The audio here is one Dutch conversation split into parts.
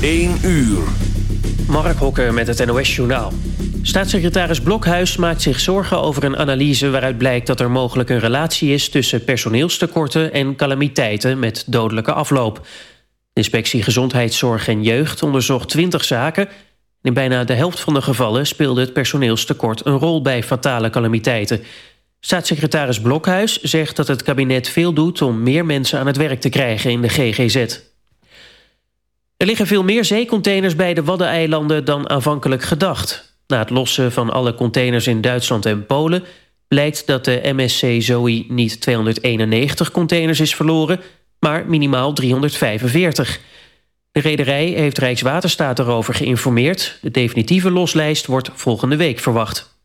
1 uur. Mark Hokker met het NOS Journaal. Staatssecretaris Blokhuis maakt zich zorgen over een analyse... waaruit blijkt dat er mogelijk een relatie is... tussen personeelstekorten en calamiteiten met dodelijke afloop. De inspectie Gezondheidszorg en Jeugd onderzocht 20 zaken... in bijna de helft van de gevallen speelde het personeelstekort... een rol bij fatale calamiteiten. Staatssecretaris Blokhuis zegt dat het kabinet veel doet... om meer mensen aan het werk te krijgen in de GGZ. Er liggen veel meer zeecontainers bij de Waddeneilanden dan aanvankelijk gedacht. Na het lossen van alle containers in Duitsland en Polen... blijkt dat de MSC Zoe niet 291 containers is verloren... maar minimaal 345. De rederij heeft Rijkswaterstaat erover geïnformeerd. De definitieve loslijst wordt volgende week verwacht.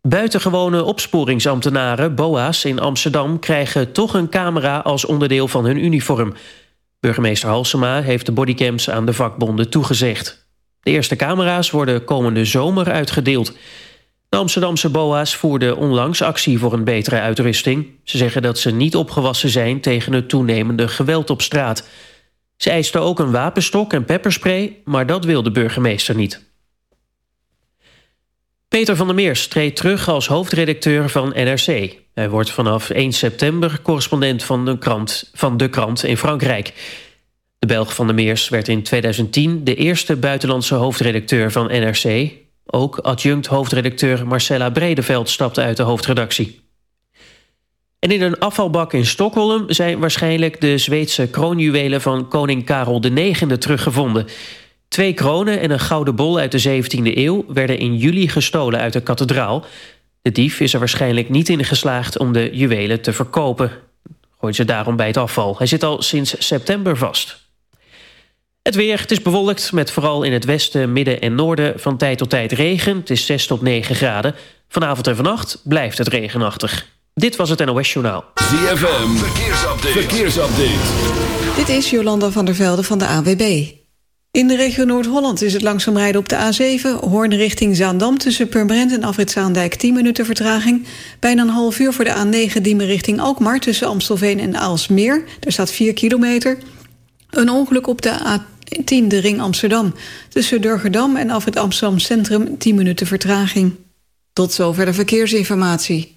Buitengewone opsporingsambtenaren, BOA's, in Amsterdam... krijgen toch een camera als onderdeel van hun uniform... Burgemeester Halsema heeft de bodycams aan de vakbonden toegezegd. De eerste camera's worden komende zomer uitgedeeld. De Amsterdamse BOA's voerden onlangs actie voor een betere uitrusting. Ze zeggen dat ze niet opgewassen zijn tegen het toenemende geweld op straat. Ze eisten ook een wapenstok en pepperspray, maar dat wil de burgemeester niet. Peter van der Meers treedt terug als hoofdredacteur van NRC. Hij wordt vanaf 1 september correspondent van de krant, van de krant in Frankrijk. De Belg van der Meers werd in 2010 de eerste buitenlandse hoofdredacteur van NRC. Ook adjunct hoofdredacteur Marcella Bredeveld stapte uit de hoofdredactie. En in een afvalbak in Stockholm zijn waarschijnlijk de Zweedse kroonjuwelen van koning Karel IX teruggevonden. Twee kronen en een gouden bol uit de 17e eeuw werden in juli gestolen uit de kathedraal. De dief is er waarschijnlijk niet in geslaagd om de juwelen te verkopen. Gooit ze daarom bij het afval. Hij zit al sinds september vast. Het weer, het is bewolkt met vooral in het westen, midden en noorden van tijd tot tijd regen. Het is 6 tot 9 graden. Vanavond en vannacht blijft het regenachtig. Dit was het NOS Journaal. ZFM, verkeersupdate. verkeersupdate. Dit is Jolanda van der Velde van de AWB. In de regio Noord-Holland is het langzaam rijden op de A7... Hoorn richting Zaandam tussen Purmerend en Afrit 10 minuten vertraging. Bijna een half uur voor de A9 Diemen richting Alkmaar... tussen Amstelveen en Aalsmeer. Daar staat 4 kilometer. Een ongeluk op de A10 de ring Amsterdam. Tussen Durgerdam en Afrit Amsterdam Centrum 10 minuten vertraging. Tot zover de verkeersinformatie.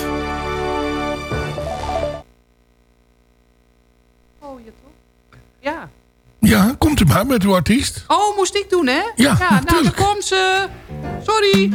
Ja. Ja, komt u maar met uw artiest. Oh, moest ik doen, hè? Ja, nou, daar natuurlijk. komt ze. Sorry.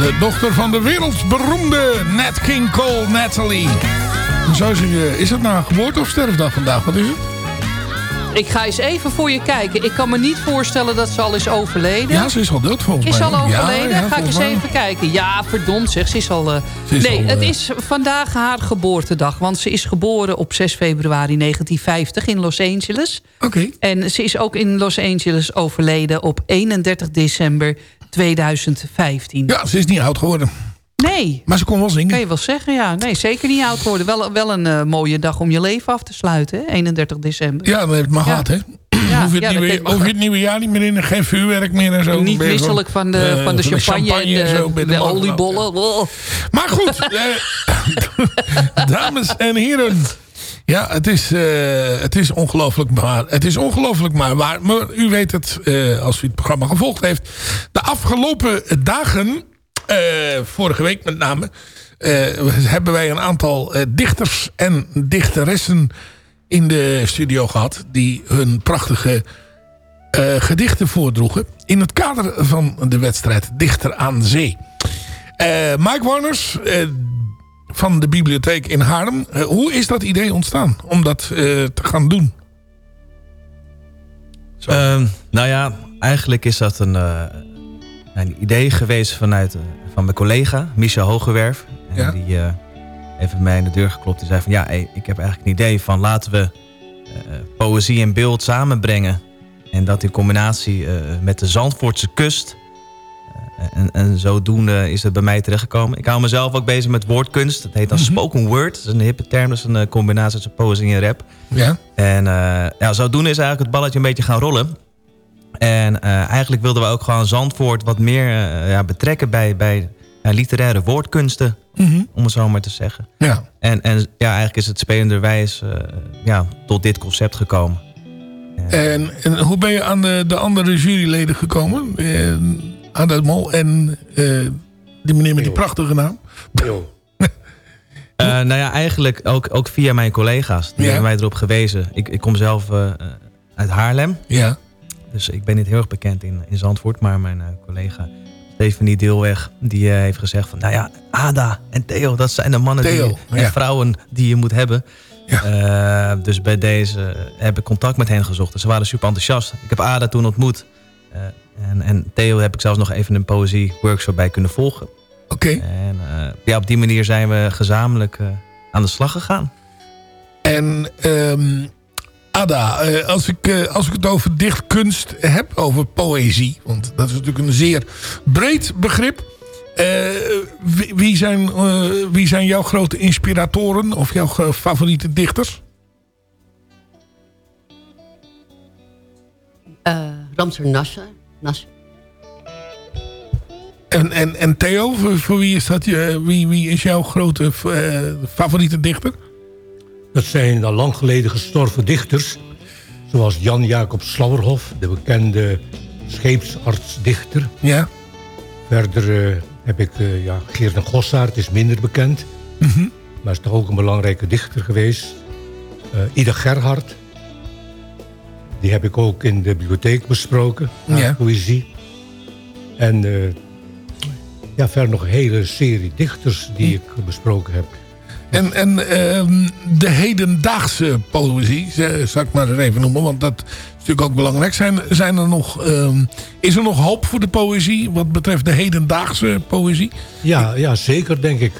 De dochter van de wereldberoemde Nat King Cole Natalie. Zou ze, is het nou een geboorte of sterfdag vandaag? Wat is het? Ik ga eens even voor je kijken. Ik kan me niet voorstellen dat ze al is overleden. Ja, ze is al dood volgens Is mij. al Ja, overleden? ja, Ga ik eens mij. even kijken. Ja, verdomd zeg. Ze is al... eh, Ze is nee, al, het eh, is vandaag haar geboortedag. Want ze is geboren op 6 februari 1950 in Los Angeles. Oké. En ze is ook in Los Angeles overleden op 31 december 2015. Ja, ze is niet oud geworden. Nee, Maar ze kon wel zingen. kan je wel zeggen. Ja, nee, zeker niet oud geworden. Wel, wel een eh, mooie dag om je leven af te sluiten, hè? 31 december. Ja, dat heeft het maar Ja. gehad, hè? Ja, hoef, je het ja, nieuwe, hoef je het nieuwe jaar niet meer in. Geen vuurwerk meer en zo. Niet misselijk gewoon, van de, eh, van de champagne, en de, zo, je de wel oliebollen. Maar goed, eh, dames en heren. Ja, het is, eh, het is ongelooflijk maar. Het is ongelooflijk maar waar. Maar u weet het, eh, als u het programma gevolgd heeft. De afgelopen dagen, eh, vorige week met name... hebben wij een aantal dichters en dichteressen in de studio gehad. Die hun prachtige gedichten voordroegen. In het kader van de wedstrijd Dichter aan Zee. Mike Warners van de bibliotheek in Haarlem. Eh, hoe is dat idee ontstaan om dat eh, te gaan doen? Ehm, nou ja, eigenlijk is dat een, eh, een idee geweest vanuit van mijn collega, Michel Hogewerf. En Ja. Die eh, heeft bij mij in de deur geklopt en zei van... ja, hey, ik heb eigenlijk een idee van laten we poëzie en beeld samenbrengen. En dat in combinatie met de Zandvoortse kust. En, en zodoende is het bij mij terechtgekomen. Ik hou mezelf ook bezig met woordkunst. Dat heet dan spoken word. Dat is een hippe term, dat is een eh, combinatie tussen poëzie en rap. Ja. En eh ja, zodoende is eigenlijk het balletje een beetje gaan rollen. En eh, eigenlijk wilden we ook gewoon Zandvoort wat meer ja, betrekken bij, bij literaire woordkunsten. Mhm. Om het zo maar te zeggen. Ja. En, en ja, eigenlijk is het spelenderwijs ja, tot dit concept gekomen. En, en hoe ben je aan de, de andere juryleden gekomen? Ada de Mol. En eh, die meneer met die prachtige naam. Eh, nou ja, eigenlijk ook, ook via mijn collega's. Die Ja. hebben mij erop gewezen. Ik, ik kom zelf eh, uit Haarlem. Ja. Dus ik ben niet heel erg bekend in, in Zandvoort. Maar mijn eh, collega Stephanie Deelweg, die heeft gezegd van... Nou ja, Ada en Theo, dat zijn de mannen Theo, die, en ja. vrouwen die je moet hebben. Eh, dus bij deze heb ik contact met hen gezocht. Dus ze waren super enthousiast. Ik heb Ada toen ontmoet. En, en Theo heb ik zelfs nog even een poëzie workshop bij kunnen volgen. Oké. En eh, ja, op die manier zijn we gezamenlijk eh, aan de slag gegaan. En ehm, Ada, eh, als, ik, eh, als ik het over dichtkunst heb, over poëzie... want dat is natuurlijk een zeer breed begrip... eh, wie, wie zijn, eh, wie zijn jouw grote inspiratoren of jouw favoriete dichters? Eh Ramser Nasser. En, en, en Theo, voor, voor wie, is dat, je- wie, wie is jouw grote eh, favoriete dichter? Dat zijn al lang geleden gestorven dichters. Zoals Jan Jacob Slauerhoff, de bekende scheepsartsdichter. Ja. Verder eh, heb ik eh ja, Geert en Gossaert, is minder bekend. Mhm. Maar is toch ook een belangrijke dichter geweest. Eh, Ida Gerhard. Die heb ik ook in de bibliotheek besproken. Ja. Poëzie. En eh, ja, verder nog een hele serie dichters die ik besproken heb. En, en ehm, de hedendaagse poëzie, zal ik maar eens even noemen, want dat is natuurlijk ook belangrijk. Zijn, zijn er nog, ehm, is er nog hoop voor de poëzie wat betreft de hedendaagse poëzie? Ja, ja, zeker denk ik.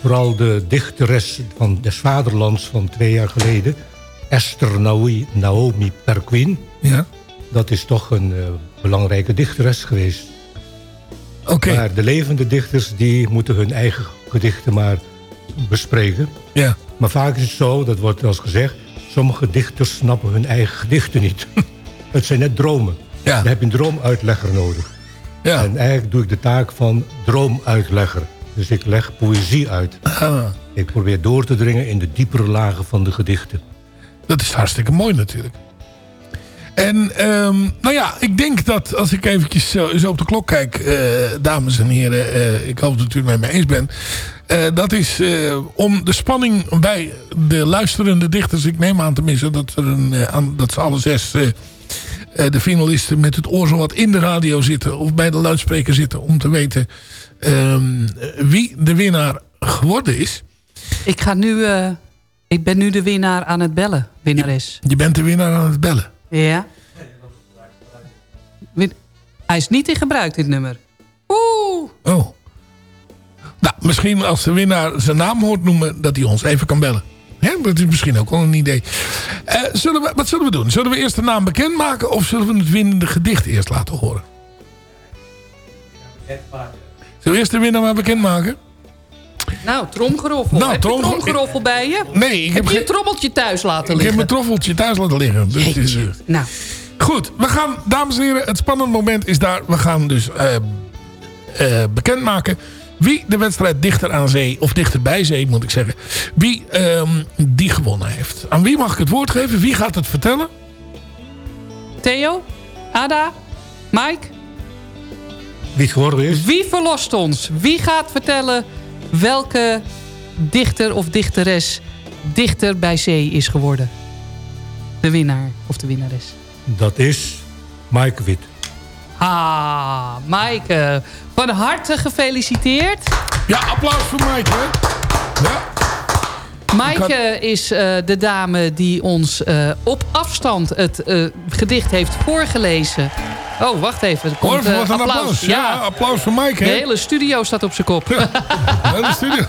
Vooral de dichteres van des vaderlands van twee jaar geleden. Esther Naomi, Naomi Perquin. Ja. Dat is toch een eh, belangrijke dichteres geweest. Oké. Maar de levende dichters die moeten hun eigen gedichten maar bespreken. Ja. Maar vaak is het zo, dat wordt wel eens gezegd... sommige dichters snappen hun eigen gedichten niet. het zijn net dromen. Ja. Dan heb je een droomuitlegger nodig. Ja. En eigenlijk doe ik de taak van droomuitlegger. Dus ik leg poëzie uit. Ah, Ik probeer door te dringen in de diepere lagen van de gedichten. Dat is hartstikke mooi natuurlijk. En ehm, nou ja, ik denk dat als ik eventjes zo, op de klok kijk, eh, dames en heren, eh, ik hoop dat u het met mij eens bent. eh, dat is om de spanning bij de luisterende dichters, ik neem aan tenminste dat, er een, dat ze alle zes de finalisten met het oor zo wat in de radio zitten of bij de luidspreker zitten om te weten ehm, wie de winnaar geworden is. Ik, ga nu, ik ben nu de winnaar aan het bellen, winnares. Je bent de winnaar aan het bellen. Ja. Win- Hij is niet in gebruik, dit nummer. Oeh. Oh. Nou, misschien als de winnaar zijn naam hoort noemen, dat hij ons even kan bellen. Hè, dat is misschien ook wel een idee. Eh, zullen we, wat zullen we doen? Zullen we eerst de naam bekendmaken of zullen we het winnende gedicht eerst laten horen? Zullen we eerst de winnaar maar bekendmaken? Nou, tromgeroffel. Nou, heb je trom- tromgeroffel bij je? Nee, ik heb, heb je geen- een trommeltje thuis laten ik heb liggen? mijn troffeltje thuis laten liggen. Dus is, eh, Nou, Goed, we gaan, dames en heren, het spannende moment is daar. We gaan dus eh eh, bekendmaken wie de wedstrijd Dichter aan Zee, of Dichter bij Zee moet ik zeggen, wie ehm, die gewonnen heeft. Aan wie mag ik het woord geven? Wie gaat het vertellen? Theo? Ada? Mike? Wie het geworden is? Wie verlost ons? Wie gaat vertellen welke dichter of dichteres dichter bij zee is geworden? De winnaar of de winnares. Dat is Mike Wit. Ah, Maaike. Van harte gefeliciteerd. Ja, applaus voor Mike. Hè? Ja. Maaike is eh, de dame die ons eh, op afstand het eh, gedicht heeft voorgelezen. Oh, wacht even. Er komt, eh, wat een applaus. Ja, applaus voor Mike. De hele studio staat op zijn kop. De hele studio.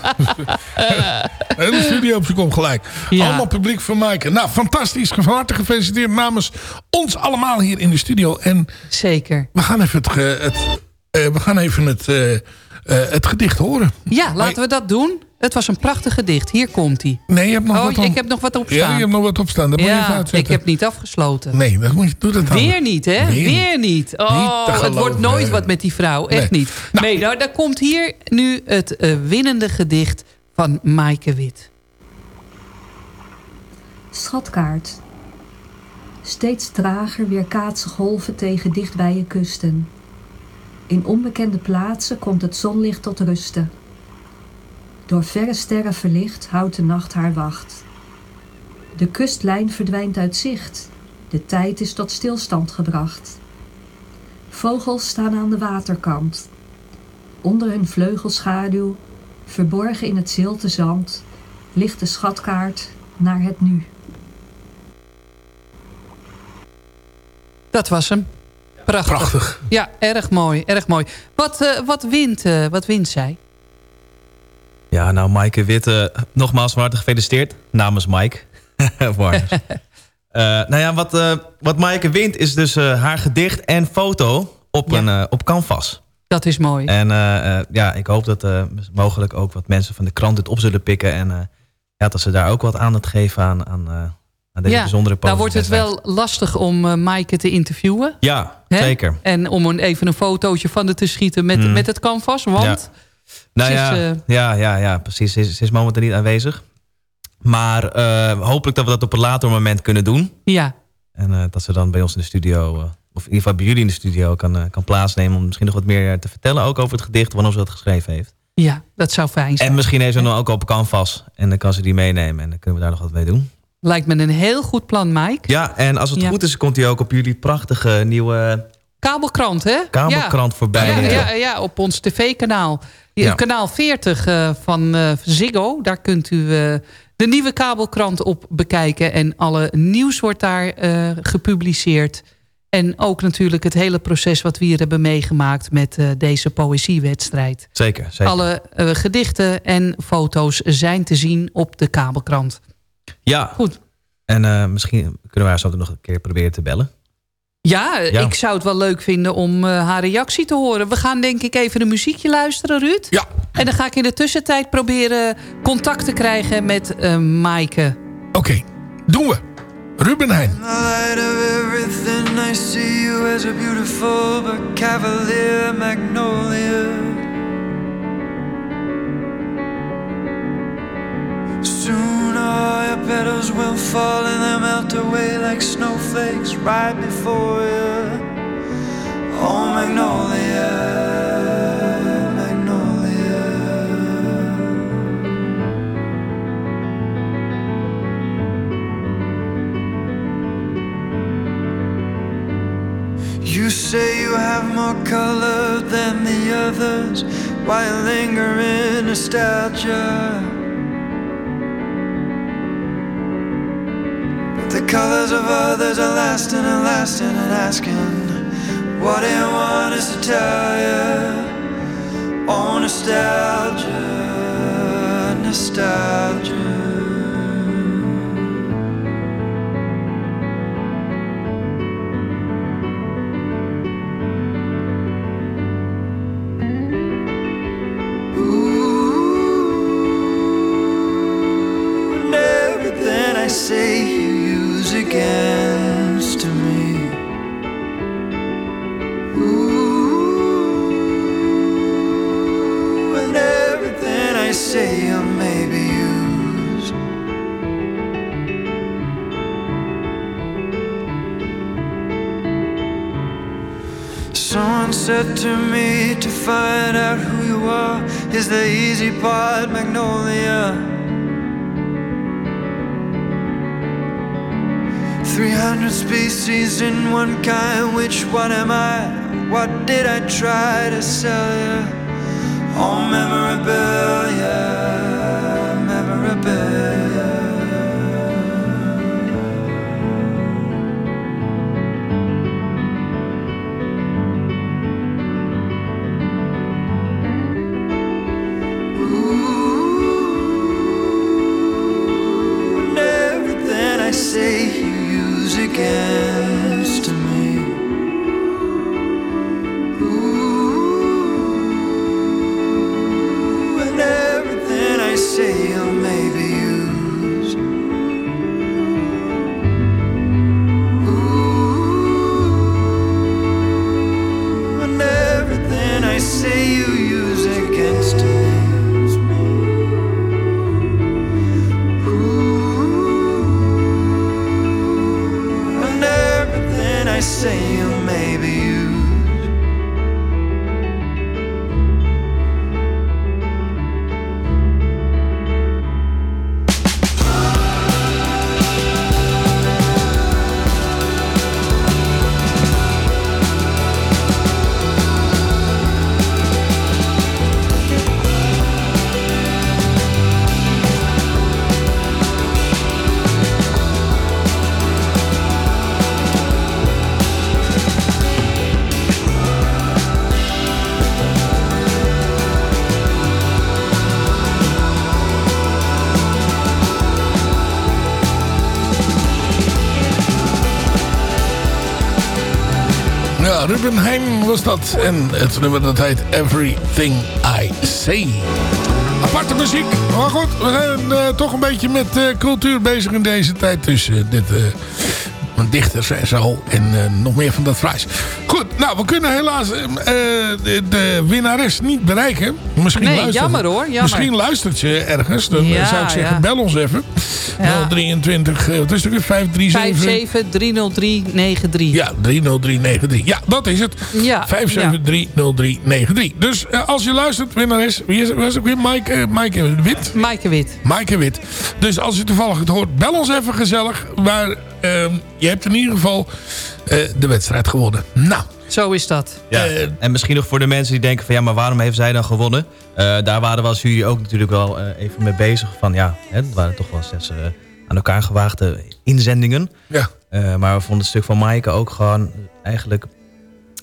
De hele studio op zijn kop gelijk. Ja. Allemaal publiek voor Maaike. Nou, fantastisch. Van harte gefeliciteerd namens ons allemaal hier in de studio. En Zeker. we gaan even het, eh, we gaan even het, eh, eh, het gedicht horen. Ja, laten we dat doen. Het was een prachtig gedicht. Hier komt hij. Nee, je hebt nog oh, wat op- ik heb nog wat op Ja, staan. je hebt nog wat op staan. Dat moet je even ja, uitzetten. ik heb niet afgesloten. Nee, dat moet je, doe dat dan. Weer niet, hè? Weer Weer, niet. Oh, Niet het wordt nooit wat met die vrouw. Echt Nee. niet. nee, nou, daar komt hier nu het eh, winnende gedicht van Maaike Wit. Schatkaart. Steeds trager weerkaatsen golven tegen dichtbije kusten. In onbekende plaatsen komt het zonlicht tot rusten. Door verre sterren verlicht houdt de nacht haar wacht. De kustlijn verdwijnt uit zicht. De tijd is tot stilstand gebracht. Vogels staan aan de waterkant. Onder hun vleugelschaduw, verborgen in het zilte zand, ligt de schatkaart naar het nu. Dat was hem. Prachtig. Prachtig. Ja, erg mooi, erg mooi. Wat, eh, wat, wint, eh, wat wint zij? Ja, nou Maaike Witte, nogmaals van harte gefeliciteerd. Namens Mike. Warners. Eh, nou ja, wat, eh wat Maaike wint is dus eh, haar gedicht en foto op, een, op canvas. Dat is mooi. En ja, ik hoop dat mogelijk ook wat mensen van de krant dit op zullen pikken. En ja, dat ze daar ook wat aandacht geven aan, aan, aan deze bijzondere nou poëzie. wordt het wel lastig om Maaike te interviewen. Ja, Hè? zeker. En om een, even een fotootje van de te schieten met, Mm. met het canvas. Want Nou is, ja, eh, ja, ja, ja, precies. Ze is, ze is momenteel niet aanwezig. Maar eh, hopelijk dat we dat op een later moment kunnen doen. ja, En eh, dat ze dan bij ons in de studio, of in ieder geval bij jullie in de studio, kan, kan plaatsnemen. Om misschien nog wat meer te vertellen ook over het gedicht, wanneer ze dat geschreven heeft. ja, dat zou fijn zijn. En misschien heeft ze dan ook op canvas. En dan kan ze die meenemen en dan kunnen we daar nog wat mee doen. Lijkt me een heel goed plan, Mike. Ja, en als het Ja. goed is, komt hij ook op jullie prachtige nieuwe Kabelkrant, hè? kabelkrant ja. voorbij. Ja, ja, op ons tv-kanaal. Ja. Kanaal 40 eh, van eh, Ziggo. Daar kunt u eh, de nieuwe kabelkrant op bekijken. En alle nieuws wordt daar gepubliceerd. En ook natuurlijk het hele proces wat we hier hebben meegemaakt... met deze poëziewedstrijd. Zeker, zeker. Alle gedichten en foto's zijn te zien op de kabelkrant. Ja. Goed. En misschien kunnen we haar zo nog een keer proberen te bellen. Ja, Ja. ik zou het wel leuk vinden om eh, haar reactie te horen. We gaan denk ik even een muziekje luisteren, Ruud. Ja. En dan ga ik in de tussentijd proberen contact te krijgen met eh Maaike. Oké, doen we. Ruben Heijn. In the light of everything, I see you as a beautiful but cavalier magnolia. Soon all your petals will fall and they'll melt away like snowflakes right before you. Oh, magnolia. You say you have more color than the others. Why linger in nostalgia? The colors of others are lasting and lasting and asking. What they want is to tell you. Oh, nostalgia, nostalgia. To me to find out who you are is the easy part, Magnolia. 300 species in one kind, which one am I? What did I try to sell you? Oh, memorabilia, memorabilia. Ja, Ruben Heijn was dat. En het nummer dat heet Everything I Say. Aparte muziek. Maar goed, we zijn eh, toch een beetje met eh, cultuur bezig in deze tijd. Dus eh, dit... eh, dichters en zo. En eh, nog meer van dat fraais. Goed, nou, we kunnen helaas eh, de, de winnares niet bereiken. Misschien Nee, luistert, jammer hoor, jammer. Misschien luistert ze ergens. Dan Ja, zou ik zeggen, ja. bel ons even. Ja. 023, eh, wat is het weer? 537... 5730393. Ja, 30393. Ja, dat is het. Ja, 5730393. Dus eh, als je luistert, winnares. Wie is het? Was ook weer? Mike, eh, Mike Wit? Maaike Wit. Maaike Wit. Dus als je toevallig het hoort, bel ons even gezellig. Maar je hebt in ieder geval eh, de wedstrijd gewonnen. Nou. Zo is dat. Ja. en misschien nog voor de mensen die denken van ja, maar waarom heeft zij dan gewonnen? Eh, daar waren we als jury ook natuurlijk wel eh, even mee bezig. Van ja, hè, het waren toch wel zes eh, aan elkaar gewaagde inzendingen. Ja. Eh, maar we vonden het stuk van Maaike ook gewoon eigenlijk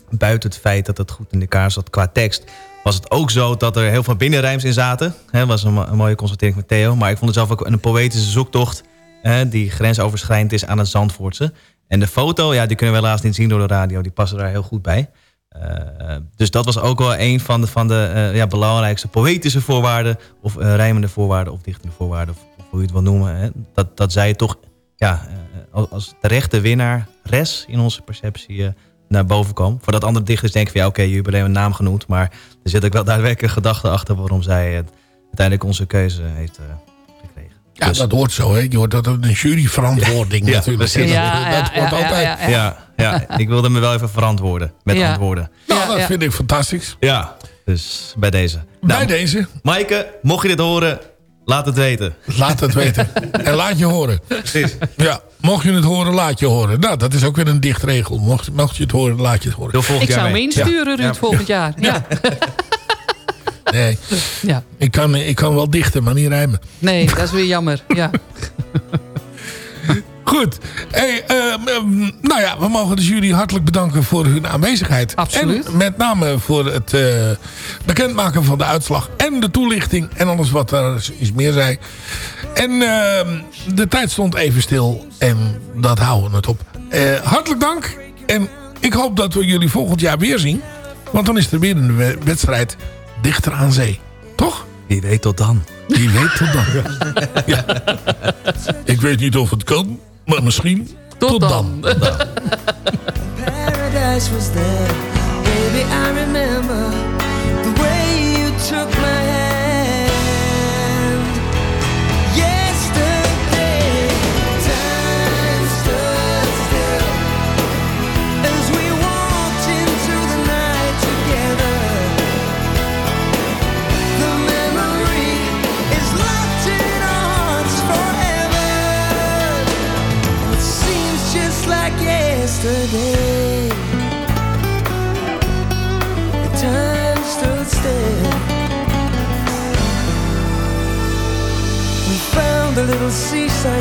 buiten het feit dat het goed in elkaar zat qua tekst. Was het ook zo dat er heel veel binnenrijms in zaten. Dat was een, een mooie constatering met Theo. Maar ik vond het zelf ook een poëtische zoektocht. Hè, die grensoverschrijdend is aan het Zandvoortse. En de foto, ja, die kunnen we helaas niet zien door de radio. Die passen daar heel goed bij. Eh, dus dat was ook wel een van de, van de eh, ja, belangrijkste poëtische voorwaarden. Of eh, rijmende voorwaarden of dichtende voorwaarden. Of, hoe je het wil noemen. Hè. Dat, dat zij toch ja, als, als terechte winnaar, res in onze perceptie, naar boven kwam. Voordat andere dichters denken van ja, oké, jullie hebben alleen een naam genoemd. Maar er zit ook wel daadwerkelijk gedachte achter waarom zij uiteindelijk onze keuze heeft. Ja, Dus- dat hoort zo. Hè. Je hoort dat een juryverantwoording Ja, natuurlijk. Dat, Ja, dat ja, wordt ja, altijd. ja, ja. Ja, ja, ik wilde me wel even verantwoorden met Ja. antwoorden. Nou, Ja, dat ja. vind ik fantastisch. Ja, dus bij deze. Bij Nou, deze, Maaike, mocht je dit horen, laat het weten. laat het weten. en laat je horen. Precies. Ja, mocht je het horen, laat je horen. Nou, dat is ook weer een dichtregel. Mocht, mocht je het horen, laat je het horen. Ik zou me mee. insturen, Ruud, volgend jaar. Ja. Nee, ja. ik kan, ik kan wel dichten, maar niet rijmen. Nee, dat is weer jammer. Ja. Goed. Hey, ehm, ehm, nou ja, we mogen de jury hartelijk bedanken voor hun aanwezigheid. Absoluut. En met name voor het eh, bekendmaken van de uitslag. En de toelichting. En alles wat er iets meer zei. En ehm, de tijd stond even stil. En dat houden we het op. Eh, hartelijk dank. En ik hoop dat we jullie volgend jaar weer zien. Want dan is er weer een we- wedstrijd dichter aan zee. Toch? Wie weet tot dan. Wie weet tot dan. Ja. Ik weet niet of het kan, maar misschien tot, dan. Paradise was there, baby.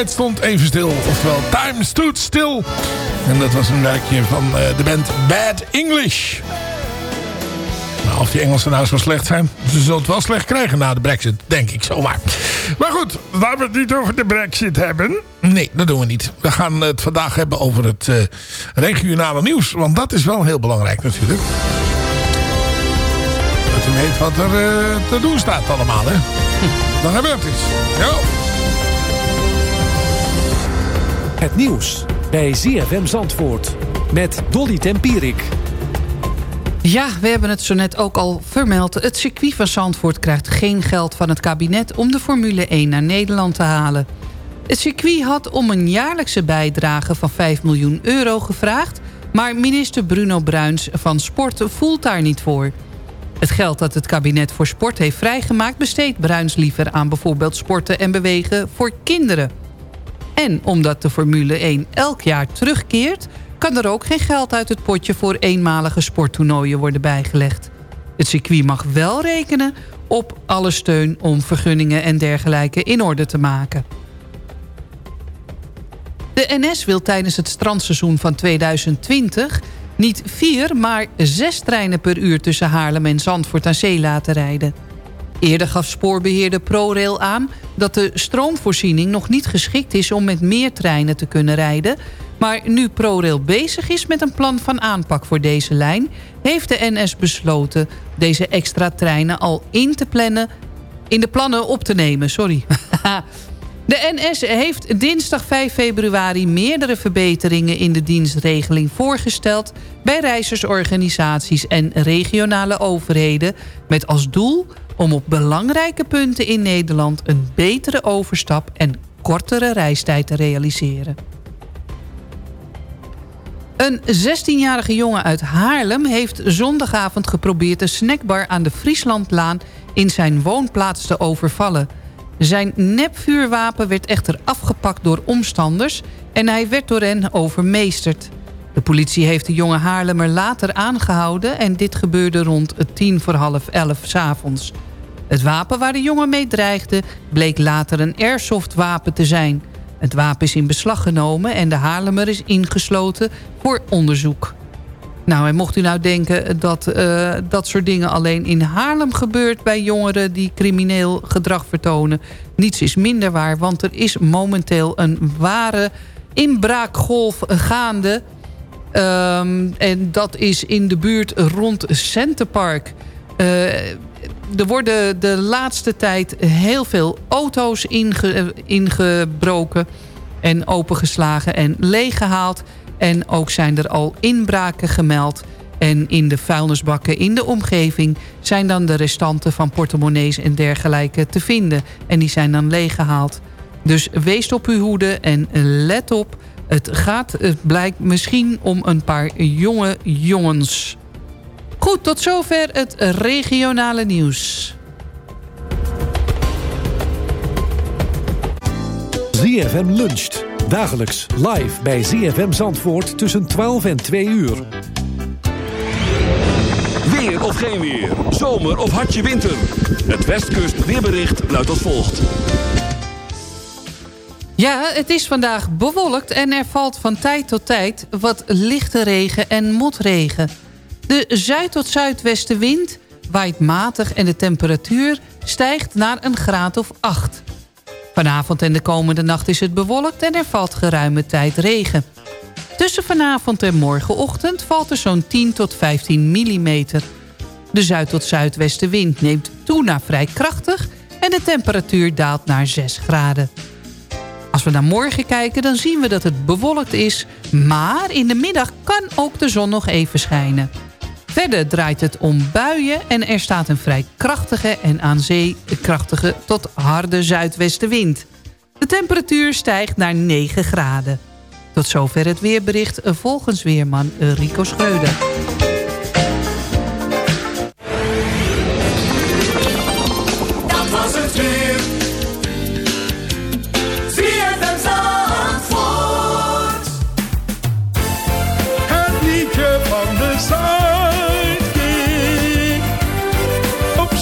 tijd stond even stil. Oftewel, time stood still. En dat was een werkje van eh, de band Bad English. Nou, of die Engelsen nou zo slecht zijn. Ze zullen het wel slecht krijgen na de brexit, denk ik zomaar. Maar goed, laten we het niet over de brexit hebben. Nee, dat doen we niet. We gaan het vandaag hebben over het eh, regionale nieuws. Want dat is wel heel belangrijk natuurlijk. Dat u weet wat er eh, te doen staat allemaal, hè. Dan gebeurt iets. Ja. Het nieuws bij ZFM Zandvoort met Dolly Tempierik. Ja, we hebben het zo net ook al vermeld. Het circuit van Zandvoort krijgt geen geld van het kabinet... om de Formule 1 naar Nederland te halen. Het circuit had om een jaarlijkse bijdrage van 5 miljoen euro gevraagd... maar minister Bruno Bruins van Sport voelt daar niet voor. Het geld dat het kabinet voor sport heeft vrijgemaakt... besteedt Bruins liever aan bijvoorbeeld sporten en bewegen voor kinderen. En omdat de Formule 1 elk jaar terugkeert... kan er ook geen geld uit het potje voor eenmalige sporttoernooien worden bijgelegd. Het circuit mag wel rekenen op alle steun om vergunningen en dergelijke in orde te maken. De NS wil tijdens het strandseizoen van 2020 niet vier, maar zes treinen per uur tussen Haarlem en Zandvoort aan zee laten rijden. Eerder gaf spoorbeheerder ProRail aan dat de stroomvoorziening nog niet geschikt is om met meer treinen te kunnen rijden. Maar nu ProRail bezig is met een plan van aanpak voor deze lijn... heeft de NS besloten deze extra treinen al in te plannen... in de plannen op te nemen, sorry. De NS heeft dinsdag 5 februari meerdere verbeteringen in de dienstregeling voorgesteld... bij reizigersorganisaties en regionale overheden... met als doel om op belangrijke punten in Nederland... een betere overstap en kortere reistijd te realiseren. Een 16-jarige jongen uit Haarlem heeft zondagavond geprobeerd... een snackbar aan de Frieslandlaan in zijn woonplaats te overvallen... Zijn nepvuurwapen werd echter afgepakt door omstanders... en hij werd door hen overmeesterd. De politie heeft de jonge Haarlemmer later aangehouden... en dit gebeurde rond het tien voor half elf s'avonds. Het wapen waar de jongen mee dreigde... bleek later een airsoftwapen te zijn. Het wapen is in beslag genomen en de Haarlemmer is ingesloten voor onderzoek. Nou, en mocht u nou denken dat uh, dat soort dingen alleen in Haarlem gebeurt... bij jongeren die crimineel gedrag vertonen... niets is minder waar, want er is momenteel een ware inbraakgolf gaande... Um, en dat is in de buurt rond Centerpark. Uh, er worden de laatste tijd heel veel auto's inge, ingebroken... en opengeslagen en leeggehaald... En ook zijn er al inbraken gemeld. En in de vuilnisbakken in de omgeving zijn dan de restanten van portemonnees en dergelijke te vinden. En die zijn dan leeggehaald. Dus wees op uw hoede en let op. Het gaat, het blijkt misschien om een paar jonge jongens. Goed, tot zover het regionale nieuws. ZFM luncht. Dagelijks live bij ZFM Zandvoort tussen 12 en 2 uur. Weer of geen weer. Zomer of hartje winter. Het Westkust weerbericht luidt als volgt. Ja, het is vandaag bewolkt en er valt van tijd tot tijd wat lichte regen en motregen. De zuid- tot zuidwestenwind waait matig en de temperatuur stijgt naar een graad of 8. Vanavond en de komende nacht is het bewolkt en er valt geruime tijd regen. Tussen vanavond en morgenochtend valt er zo'n 10 tot 15 mm. De zuid- tot zuidwestenwind neemt toe naar vrij krachtig... en de temperatuur daalt naar 6 graden. Als we naar morgen kijken, dan zien we dat het bewolkt is... maar in de middag kan ook de zon nog even schijnen. Verder draait het om buien en er staat een vrij krachtige... en aan zee krachtige tot harde zuidwestenwind. De temperatuur stijgt naar 9 graden. Tot zover het weerbericht volgens weerman Rico Schreuder.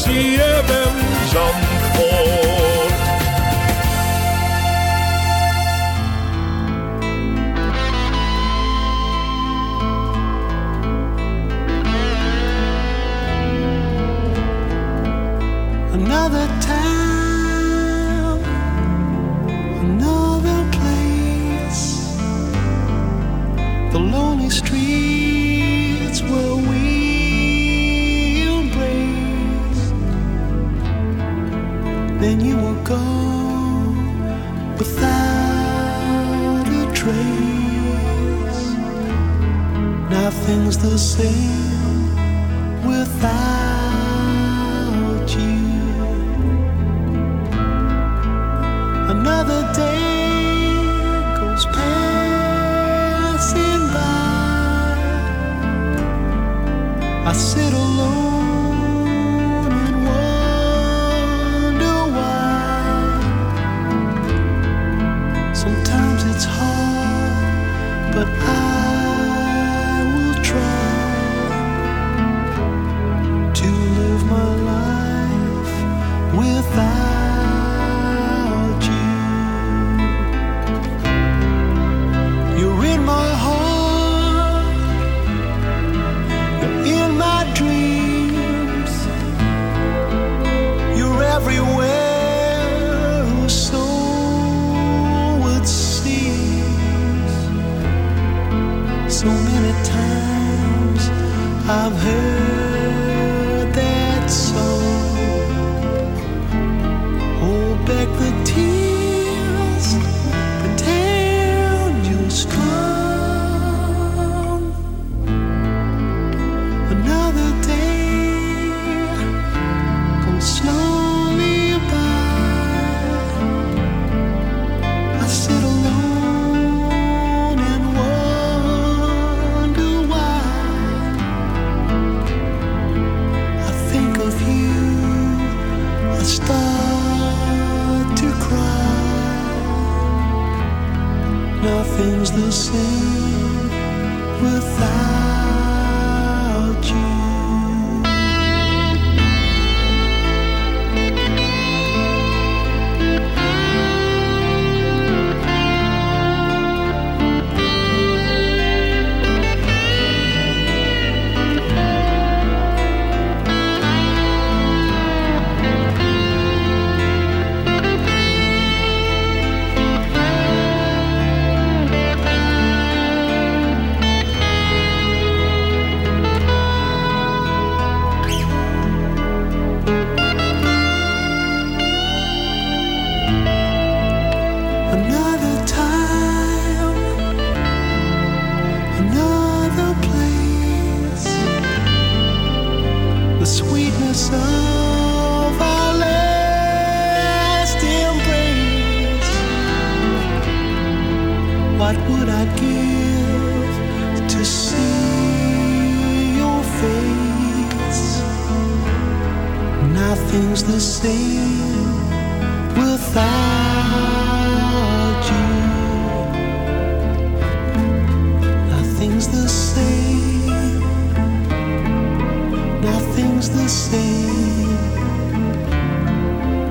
CFM Zandvoort.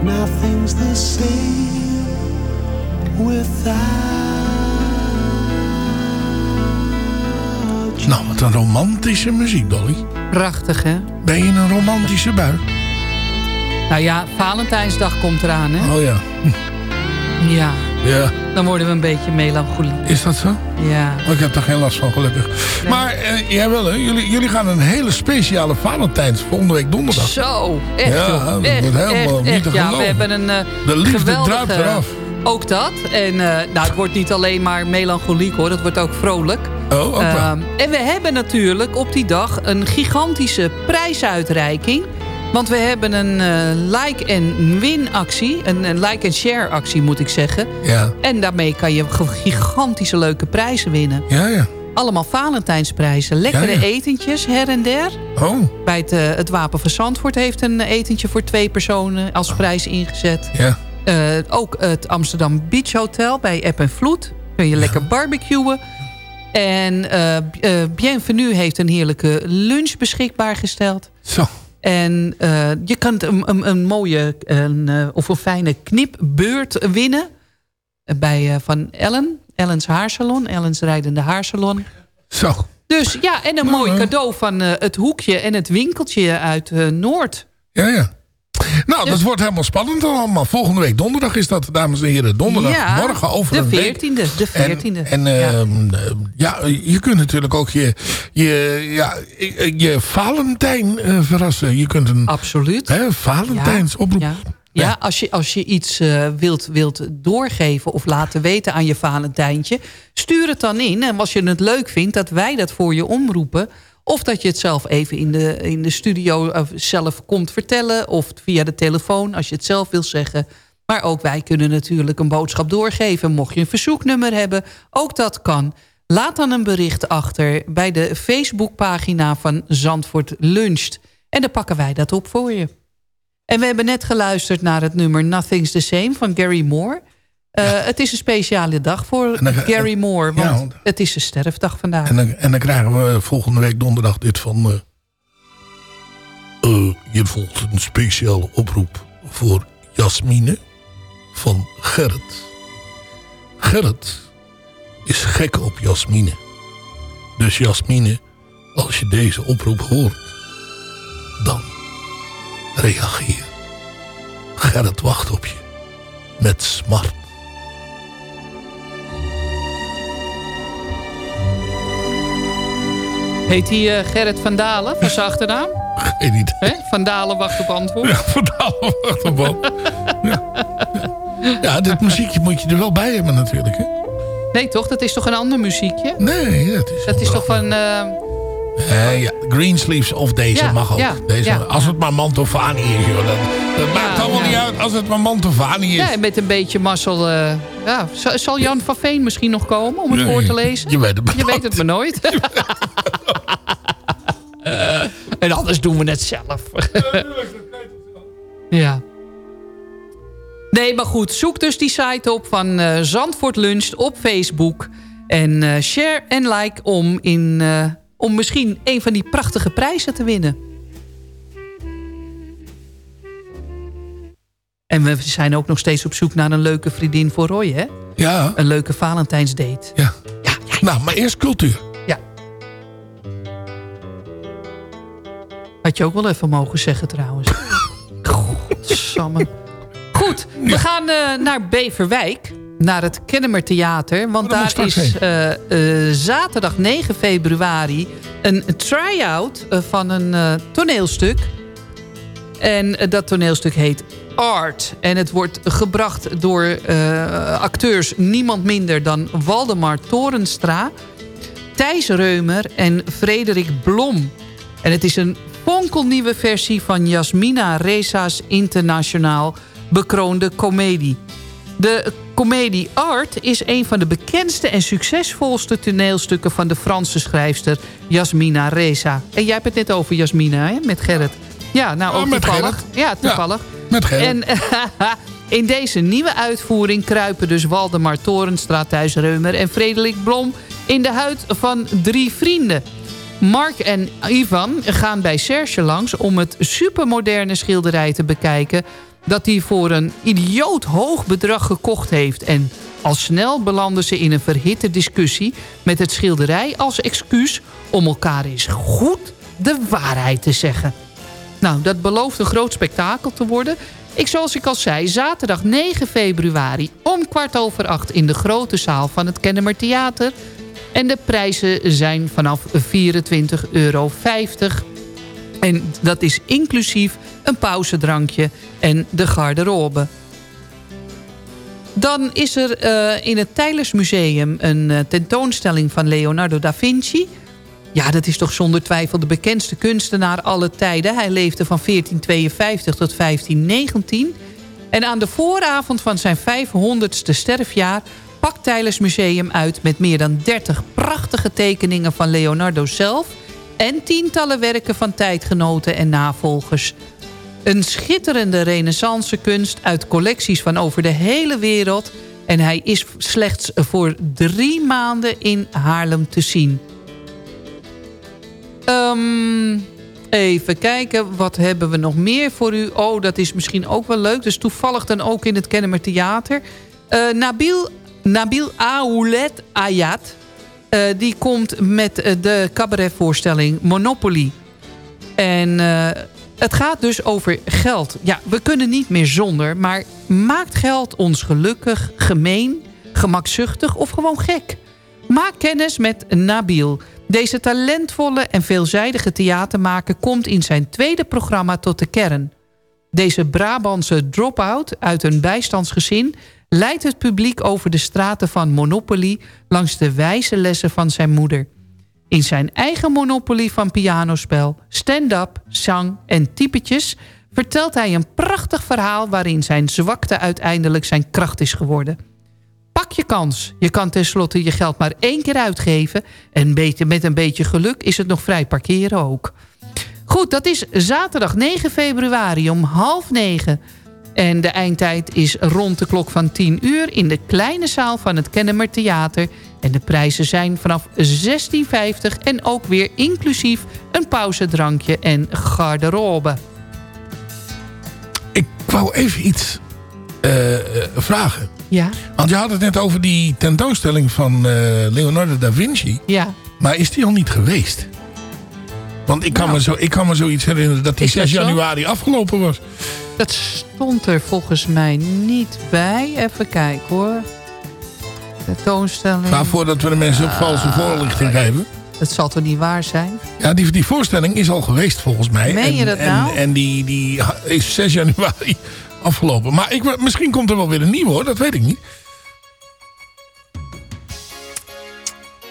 Nothing's the. Nou, wat een romantische muziek, Dolly. Prachtig, hè? Ben je in een romantische bui? Nou ja, Valentijnsdag komt eraan, hè? Oh ja. Ja. Ja. Dan worden we een beetje melancholiek. Is dat zo? Ja. Oh, ik heb er geen last van, gelukkig. Maar uh, jawel, hè? Jullie, jullie gaan een hele speciale Valentijns volgende week donderdag. Zo, echt Ja, joh. dat echt, wordt helemaal echt, niet te Ja, we hebben een uh, De liefde geweldige... druipt eraf. Ook dat. En uh, nou, het wordt niet alleen maar melancholiek hoor. Het wordt ook vrolijk. Oh, ook wel. Um, en we hebben natuurlijk op die dag een gigantische prijsuitreiking. Want we hebben een uh, like-and-win actie. Een, een like-and-share actie moet ik zeggen. Ja. En daarmee kan je gigantische leuke prijzen winnen. Ja, ja. Allemaal Valentijnsprijzen. Lekkere Ja, ja. etentjes her en der. Oh, Bij het, uh, het Wapen van Zandvoort heeft een etentje voor twee personen als prijs ingezet. ja. Uh, ook het Amsterdam Beach Hotel bij App en Vloed. Kun je lekker barbecuen. En Bienvenue heeft een heerlijke lunch beschikbaar gesteld. Zo. En uh, je kunt een, een, een mooie een, uh, of een fijne knipbeurt winnen. Bij, uh, van Ellen. Ellens haarsalon. Ellens rijdende haarsalon. Zo. Dus ja, en een mooi cadeau van het hoekje en het winkeltje uit Noord. Ja, ja. Nou, dus, dat wordt helemaal spannend allemaal. Volgende week donderdag is dat, dames en heren. Donderdag, morgen over de een week. 14e, de 14e. En, en ja. ja. je kunt natuurlijk ook je, je, ja, je Valentijn uh, verrassen. Je kunt een Absoluut. Hè, Valentijns ja, oproep. Ja. Ja, als je, als je iets uh, wilt, wilt doorgeven of laten weten aan je Valentijntje... stuur het dan in. En als je het leuk vindt, dat wij dat voor je omroepen... Of dat je het zelf even in de, in de studio zelf komt vertellen. Of via de telefoon als je het zelf wil zeggen. Maar ook wij kunnen natuurlijk een boodschap doorgeven. Mocht je een verzoeknummer hebben, ook dat kan. Laat dan een bericht achter bij de Facebookpagina van Zandvoort Luncht. En dan pakken wij dat op voor je. En we hebben net geluisterd naar het nummer Nothing's the Same van Gary Moore. Uh, ja. Het is een speciale dag voor dan, Gary Moore, want ja, het is zijn sterfdag vandaag. En dan, en dan krijgen we volgende week donderdag dit van... Uh, uh, je volgt een speciale oproep voor Jasmine van Gerrit. Gerrit is gek op Jasmine. Dus Jasmine, als je deze oproep hoort, dan reageer. Gerrit wacht op je. Met smart. Heet hij uh, Gerrit van Dalen van zijn achternaam? Geen idee. He? Van Dalen wacht op antwoord? Ja, Van Dalen wacht op antwoord. ja. Ja. ja, dit muziekje moet je er wel bij hebben natuurlijk. Hè? Nee toch? Dat is toch een ander muziekje? Nee, dat is... Dat is toch van... Uh... Uh, ja, Greensleeves of deze ja, mag ook. Ja, deze, ja, als het maar Mantovani is, joh. Dat, dat maakt allemaal niet uit als het maar Mantovani is. Ja, en met een beetje mazzel... Uh, ja, zal Jan van Veen misschien nog komen om het nee, voor te lezen? Je weet het maar, je weet het maar nooit. uh, en anders doen we het zelf. ja. Nee, maar goed. Zoek dus die site op van uh, Zandvoort Lunch op Facebook. En uh, share en like om in om misschien een van die prachtige prijzen te winnen. En we zijn ook nog steeds op zoek naar een leuke vriendin voor Roy, hè? Ja. Een leuke Valentijnsdate. Ja. ja, ja. Nou, maar eerst cultuur. Ja. Had je ook wel even mogen zeggen trouwens. Godsamme. Goed, we gaan uh, naar Beverwijk naar het Kennemer Theater. Want daar is uh, uh, zaterdag 9 februari een try-out uh, van een toneelstuk. En dat toneelstuk heet Art. En het wordt gebracht door acteurs niemand minder dan Waldemar Torenstra... Thijs Reumer en Frederik Blom. En het is een fonkelnieuwe versie van Jasmina Reza's internationaal bekroonde komedie. De comedie Art is een van de bekendste en succesvolste toneelstukken... van de Franse schrijfster Jasmina Reza. En jij hebt het net over Jasmina, hè, met Gerrit. Ja, nou ook oh, met toevallig. Gerrit. Ja, toevallig. Ja, met Gerrit. En in deze nieuwe uitvoering kruipen dus Waldemar Torenstra, Thuis Reumer en Frederik Blom... in de huid van drie vrienden. Mark en Ivan gaan bij Serge langs om het supermoderne schilderij te bekijken dat hij voor een idioot hoog bedrag gekocht heeft... en al snel belanden ze in een verhitte discussie... met het schilderij als excuus om elkaar eens goed de waarheid te zeggen. Nou, dat belooft een groot spektakel te worden. Ik, zoals ik al zei, zaterdag 9 februari om kwart over acht... in de grote zaal van het Kennemer Theater. En de prijzen zijn vanaf 24,50 euro. En dat is inclusief een pauzedrankje en de garderobe. Dan is er uh, in het Tijlersmuseum een uh, tentoonstelling van Leonardo da Vinci. Ja, dat is toch zonder twijfel de bekendste kunstenaar alle tijden. Hij leefde van 1452 tot 1519. En aan de vooravond van zijn 500ste sterfjaar... pakt Tijlers Museum uit met meer dan 30 prachtige tekeningen van Leonardo zelf... en tientallen werken van tijdgenoten en navolgers. Een schitterende renaissancekunst uit collecties van over de hele wereld... en hij is slechts voor drie maanden in Haarlem te zien... Um, even kijken, wat hebben we nog meer voor u? Oh, dat is misschien ook wel leuk. Dus toevallig dan ook in het Kennemer Theater. Uh, Nabil, Nabil Aoulet Ayat... Uh, die komt met uh, de cabaretvoorstelling Monopoly. En het gaat dus over geld. Ja, we kunnen niet meer zonder, maar maakt geld ons gelukkig, gemeen, gemakzuchtig of gewoon gek? Maak kennis met Nabil... Deze talentvolle en veelzijdige theatermaker komt in zijn tweede programma tot de kern. Deze Brabantse drop-out uit een bijstandsgezin... leidt het publiek over de straten van Monopoly... langs de wijze lessen van zijn moeder. In zijn eigen Monopoly van pianospel, stand-up, zang en typetjes... vertelt hij een prachtig verhaal waarin zijn zwakte uiteindelijk zijn kracht is geworden pak je kans. Je kan tenslotte je geld maar één keer uitgeven. En met een beetje geluk is het nog vrij parkeren ook. Goed, dat is zaterdag 9 februari om half negen. En de eindtijd is rond de klok van 10 uur... in de kleine zaal van het Kennemer Theater. En de prijzen zijn vanaf 16,50 en ook weer inclusief... een pauzedrankje en garderobe. Ik wou even iets uh, vragen. Ja. Want je had het net over die tentoonstelling van uh, Leonardo da Vinci. Ja. Maar is die al niet geweest? Want ik kan, Nou. me, zo, ik kan me zoiets herinneren dat die Is dat 6 zo? januari afgelopen was. Dat stond er volgens mij niet bij. Even kijken hoor. Tentoonstelling. Maar voordat we de mensen op valse voorlichting geven. Dat zal toch niet waar zijn? Ja, die, die voorstelling is al geweest volgens mij. Meen je en, dat en, nou? En die, die is 6 januari afgelopen. Maar ik, misschien komt er wel weer een nieuwe hoor, dat weet ik niet.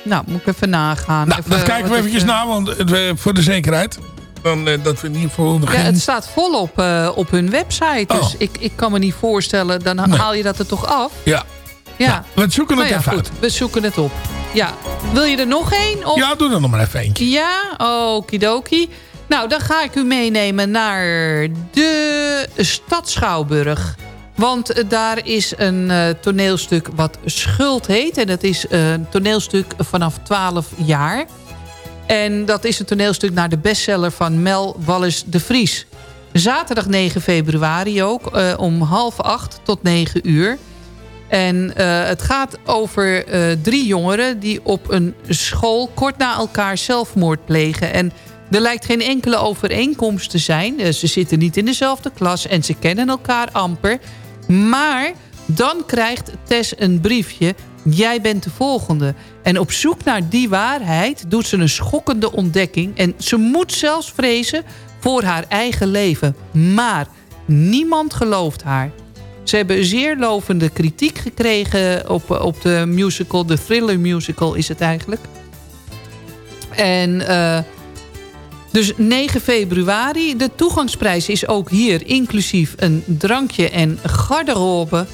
Nou, moet ik even nagaan. Nou, Even dat kijken we eventjes het, na, want het, eh, voor de zekerheid. Dan, eh, dat we in ieder geval Ja, het staat volop eh, op hun website. Dus Oh. ik, ik kan me niet voorstellen. Dan Nee. haal je dat er toch af? Ja. Ja. we zoeken het Nou ja, even goed. We zoeken het op. Ja. Wil je er nog één? Of... Ja, doe er nog maar even eentje. Ja, okidoki. Nou, dan ga ik u meenemen naar de stad Schouwburg. Want eh, daar is een toneelstuk wat Schuld heet. En dat is een toneelstuk vanaf 12 jaar. En dat is een toneelstuk naar de bestseller van Mel Wallis de Vries. Zaterdag 9 februari ook, eh, om half acht tot 9 uur. En eh, het gaat over eh, drie jongeren die op een school kort na elkaar zelfmoord plegen. En er lijkt geen enkele overeenkomst te zijn. Ze zitten niet in dezelfde klas en ze kennen elkaar amper. Maar dan krijgt Tess een briefje. Jij bent de volgende. En op zoek naar die waarheid doet ze een schokkende ontdekking. En ze moet zelfs vrezen voor haar eigen leven. Maar niemand gelooft haar. Ze hebben zeer lovende kritiek gekregen op, op de musical. De thriller musical is het eigenlijk. En eh, dus 9 februari. De toegangsprijs is ook hier inclusief een drankje en garderobe.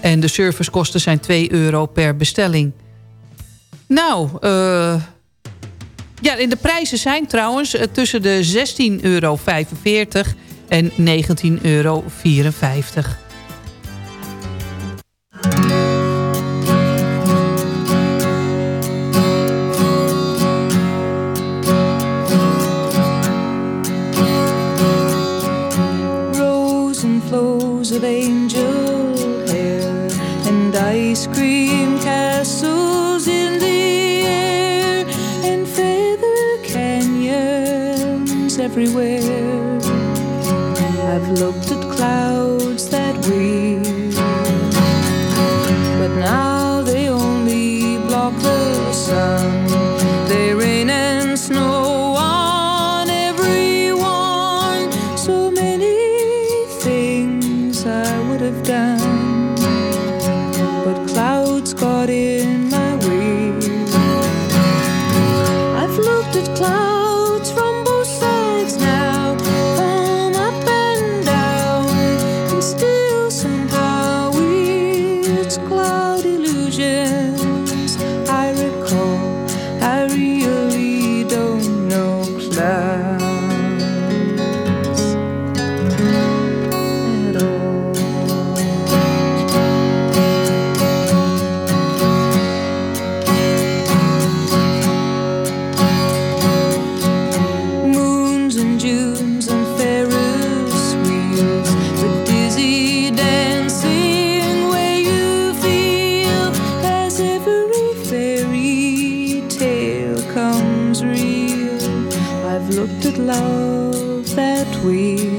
En de servicekosten zijn 2 euro per bestelling. Nou, eh... Ja, en de prijzen zijn trouwens eh, tussen de 16,45 euro en 19,54 euro. squeeze.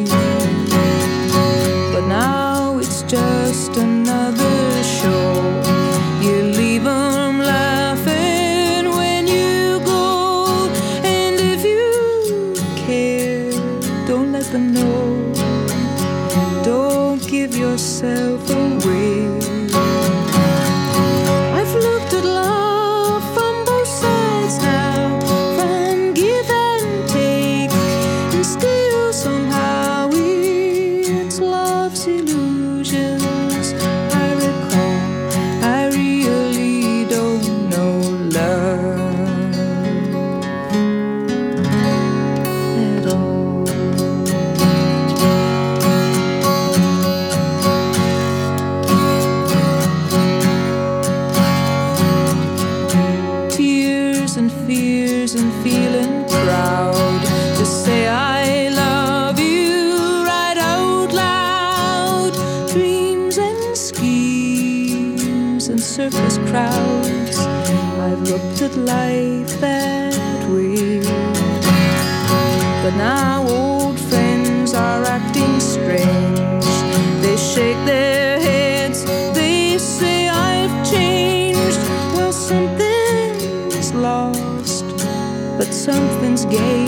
gave.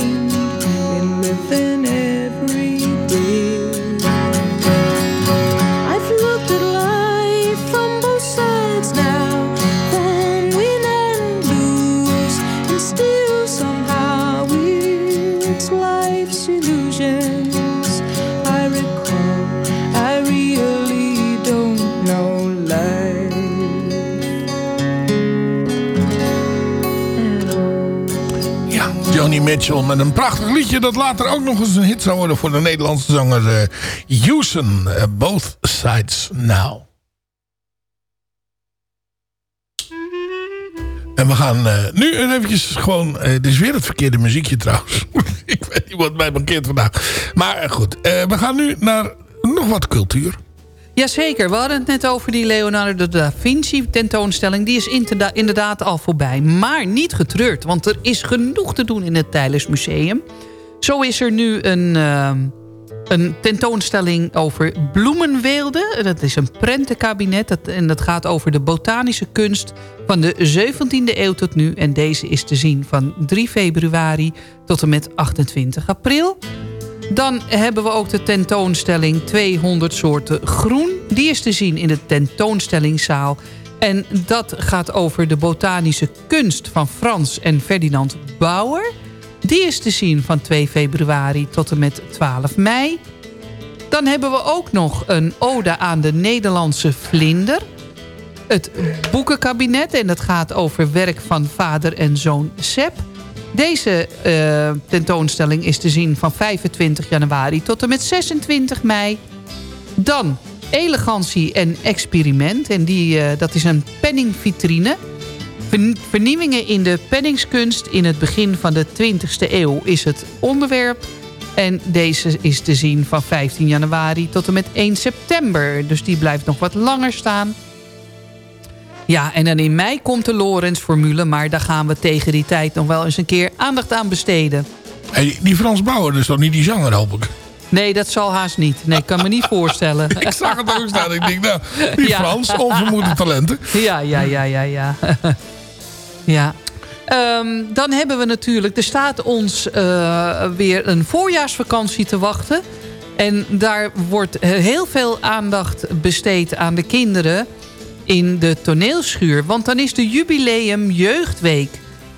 Met een prachtig liedje... dat later ook nog eens een hit zou worden voor de Nederlandse zanger uh, Both Sides Now. En we gaan eh, nu eventjes gewoon... eh dit is weer het verkeerde muziekje trouwens. Ik weet niet wat mij mankeert vandaag. Maar goed, we gaan nu naar nog wat cultuur. Jazeker, we hadden het net over die Leonardo da Vinci tentoonstelling. Die is inderda- inderdaad al voorbij. Maar niet getreurd, want er is genoeg te doen in het Tijlers Museum. Zo is er nu een, eh, een tentoonstelling over bloemenweelde. Dat is een prentenkabinet dat, en dat gaat over de botanische kunst... van de 17e eeuw tot nu. En deze is te zien van 3 februari tot en met 28 april. Dan hebben we ook de tentoonstelling 200 soorten groen. Die is te zien in de tentoonstellingszaal. En dat gaat over de botanische kunst van Frans en Ferdinand Bauer. Die is te zien van 2 februari tot en met 12 mei. Dan hebben we ook nog een ode aan de Nederlandse vlinder. Het boekenkabinet en dat gaat over werk van vader en zoon Sepp. Deze eh, tentoonstelling is te zien van 25 januari tot en met 26 mei. Dan elegantie en experiment. En die, eh, dat is een penningvitrine. Vern- Vernieuwingen in de penningskunst in het begin van de 20e eeuw is het onderwerp. En deze is te zien van 15 januari tot en met 1 september. Dus die blijft nog wat langer staan. Ja, en dan in mei komt de Lorenz-formule... maar daar gaan we tegen die tijd nog wel eens een keer aandacht aan besteden. Hey, die Frans Bauer is toch niet die zanger, hoop ik? Nee, dat zal haast niet. Nee, ik kan me niet voorstellen. ik zag het ook staan. Ik denk, nou, die Ja. Frans, onvermoede talenten. Ja, ja, ja, ja, ja. ja. Ehm, dan hebben we natuurlijk... Er staat ons eh, weer een voorjaarsvakantie te wachten. En daar wordt heel veel aandacht besteed aan de kinderen... in de toneelschuur. Want dan is de jubileum jeugdweek.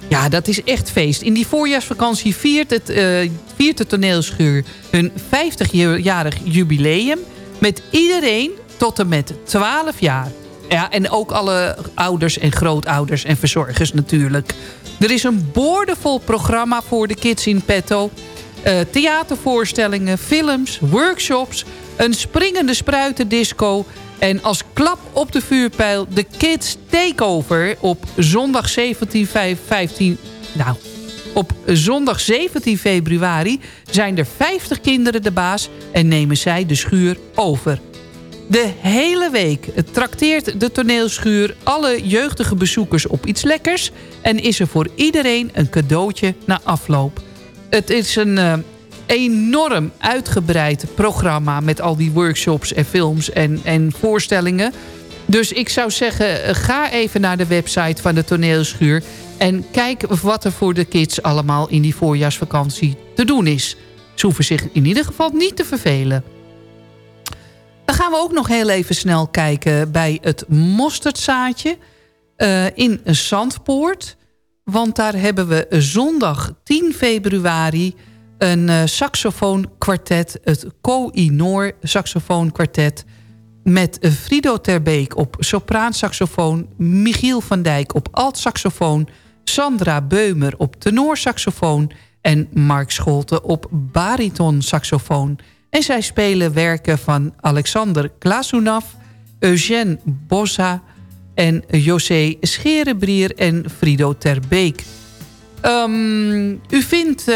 Ja, dat is echt feest. In die voorjaarsvakantie viert, het, eh, viert de toneelschuur hun 50-jarig jubileum... met iedereen tot en met 12 jaar. Ja, en ook alle ouders en grootouders en verzorgers natuurlijk. Er is een boordevol programma voor de kids in petto. Eh, theatervoorstellingen, films, workshops... een springende spruitendisco... en als klap op de vuurpijl de Kids Takeover... op zondag 17, 15... Nou, op zondag 17 februari zijn er 50 kinderen de baas... en nemen zij de schuur over. De hele week trakteert de toneelschuur alle jeugdige bezoekers op iets lekkers... en is er voor iedereen een cadeautje na afloop. Het is een eh, enorm uitgebreid programma... met al die workshops en films en, en voorstellingen. Dus ik zou zeggen, eh, ga even naar de website van de toneelschuur... en kijk wat er voor de kids allemaal in die voorjaarsvakantie te doen is. Ze hoeven zich in ieder geval niet te vervelen. Dan gaan we ook nog heel even snel kijken bij het mosterdzaadje eh, in Zandpoort. Want daar hebben we zondag 10 februari een eh, saxofoonkwartet. Het Co-Inor saxofoonkwartet. Met eh, Frido Terbeek op sopraansaxofoon. Michiel van Dijk op altsaxofoon. Sandra Beumer op tenorsaxofoon. En Mark Scholte op baritonsaxofoon. En zij spelen werken van Alexander Klasunov, Eugène Bossa en José Scherebrier en Frido Terbeek. Ehm, u vindt eh,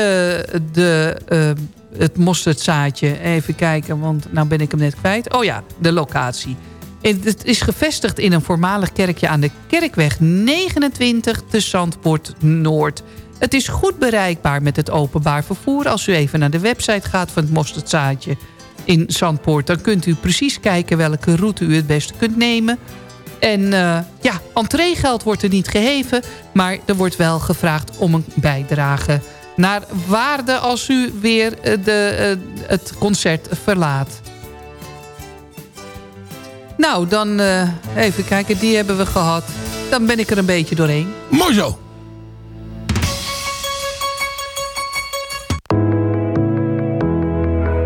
de, eh, het mosterdzaadje, even kijken, want nou ben ik hem net kwijt. Oh ja, de locatie. Het is gevestigd in een voormalig kerkje aan de Kerkweg 29 te Zandpoort Noord. Het is goed bereikbaar met het openbaar vervoer. Als u even naar de website gaat van het mosterdzaadje in Zandpoort... dan kunt u precies kijken welke route u het beste kunt nemen. En uh, ja, entreegeld wordt er niet geheven... maar er wordt wel gevraagd om een bijdrage naar waarde... als u weer de, uh, het concert verlaat. Nou, dan uh, even kijken, die hebben we gehad. Dan ben ik er een beetje doorheen. Mooi zo.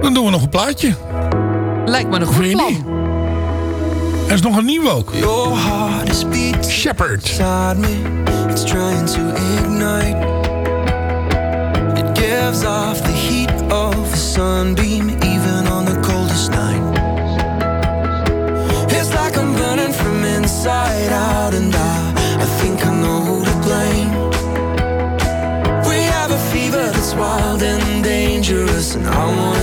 Dan doen we nog een plaatje. Lijkt me een goed plan. Er is nog een nieuwe ook. Your heart is beat Shepherd. me. It's trying to ignite. It gives off the heat of a sunbeam, even on the coldest night. It's like I'm burning from inside out, and I, I think I know who to blame. We have a fever that's wild and dangerous, and I wanna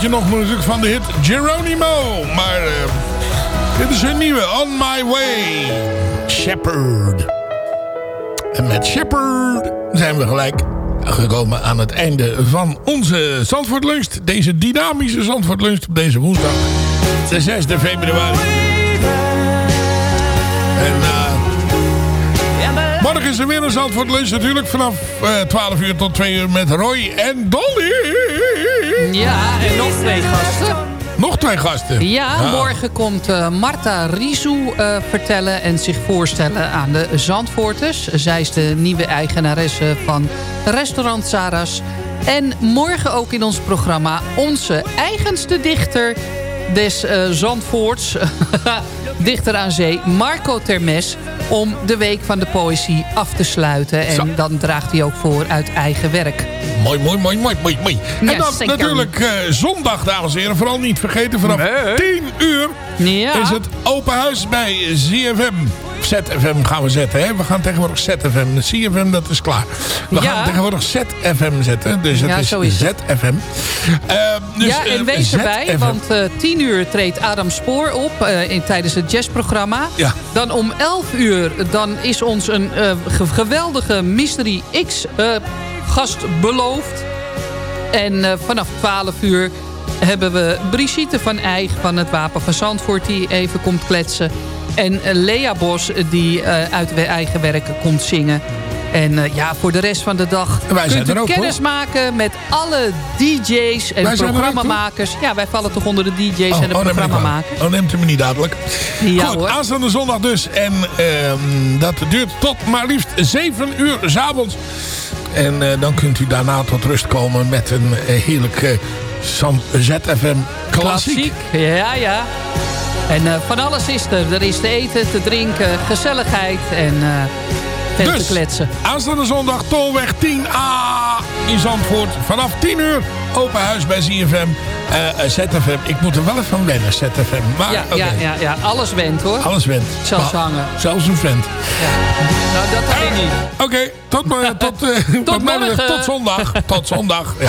bandje nog natuurlijk van de hit Geronimo. Maar eh, dit is hun nieuwe, On My Way. Shepherd. En met Shepherd zijn we gelijk gekomen aan het einde van onze Zandvoort Lunch. Deze dynamische Zandvoort Lunch op deze woensdag. De 6e februari. En morgen is er weer een Zandvoort Lunch natuurlijk. Vanaf uh, 12 uur tot 2 uur met Roy en Dolly. Ja, en nog twee gasten. Nog twee gasten? Ja, morgen komt uh, Marta Rizou uh, vertellen en zich voorstellen aan de Zandvoorters. Zij is de nieuwe eigenaresse van restaurant Sarah's. En morgen ook in ons programma onze eigenste dichter des uh, Zandvoorts, dichter aan zee, Marco Termes... om de Week van de Poëzie af te sluiten. En Zo. dan draagt hij ook voor uit eigen werk. Mooi, mooi, mooi, mooi, mooi. mooi. En dan zeker. natuurlijk uh, zondag, dames en heren. Vooral niet vergeten, vanaf Nee. 10 uur Ja. is het open huis bij ZFM. ZFM gaan we zetten. Hè? We gaan tegenwoordig ZFM. CFM, dat is klaar. We Ja. gaan tegenwoordig ZFM zetten. Dus het Ja, is, is. ZFM. Eh, dus, ja, en eh, wees erbij, ZFM. want eh 10 uur treedt Adam Spoor op eh, in, tijdens het jazzprogramma. Ja. Dan om 11 uur dan is ons een ge- geweldige Mystery X gast beloofd. En vanaf 12 uur hebben we Brigitte van Eijk van het Wapen van Zandvoort... die even komt kletsen. En eh, Lea Bos eh, die eh, uit eigen werk komt zingen. En ja, voor de rest van de dag En wij zijn kunt u ook, kennis maken met alle DJ's en Wij zijn er ook, programmamakers. Ja, wij vallen toch onder de DJ's en de Oh, oh, neem ik programmamakers. aan. Oh, neemt u me niet dadelijk. Ja, Goed, hoor. aanstaande zondag dus. En ehm, dat duurt tot maar liefst 7 uur s'avonds. En dan kunt u daarna tot rust komen met een heerlijk Sam- ZFM klassiek. Ja, ja. En eh, van alles is er. Er is te eten, te drinken, gezelligheid en veel Dus, te kletsen. aanstaande zondag Tolweg 10A in Zandvoort. Vanaf 10 uur open huis bij ZFM. eh, ZFM. Ik moet er wel even van wennen, ZFM. Maar, Ja, ja, ja, ja, alles went hoor. Alles went. Zelfs hangen. Zelfs een vent. Nou, dat alleen niet. Oké, tot, tot, mij betreft, morgen. tot zondag. Tot zondag. Ja.